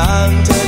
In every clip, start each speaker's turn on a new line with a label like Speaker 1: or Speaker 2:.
Speaker 1: i'm tante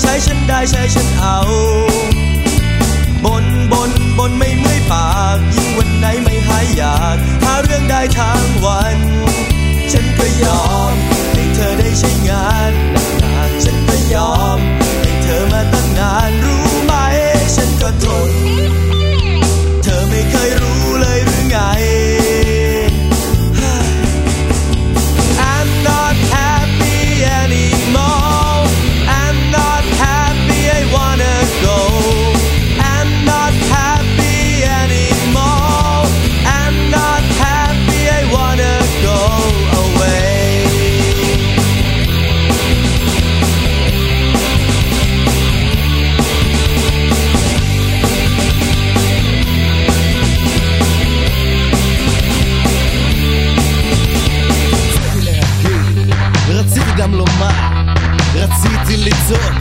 Speaker 1: ใช้ฉันได้ใช้ฉันเอา บนบนบนไม่เมื่อยปาก ยิ่งวันไหนไม่หายอยากหาเรื่องได้ทางวัน ฉันก็ยอมให้เธอได้ใช้งานนานๆฉันก็ยอม
Speaker 2: רציתי גם לומר, רציתי לצעוק,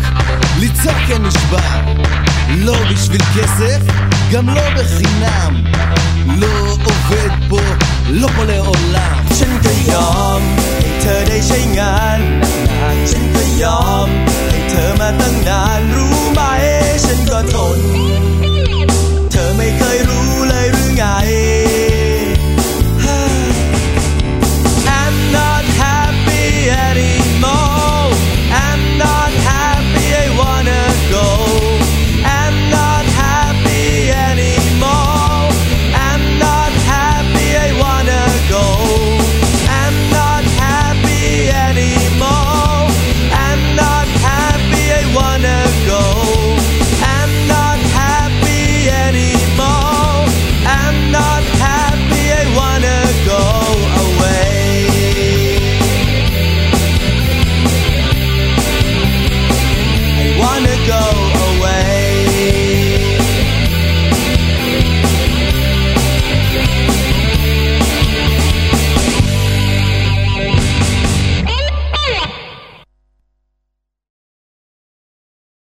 Speaker 2: לצעוק אין נשבר. לא בשביל כסף, גם לא בחינם. לא עובד פה, לא פה לעולם.
Speaker 1: ฉันก็ยอมให้เธอได้ใช้งา น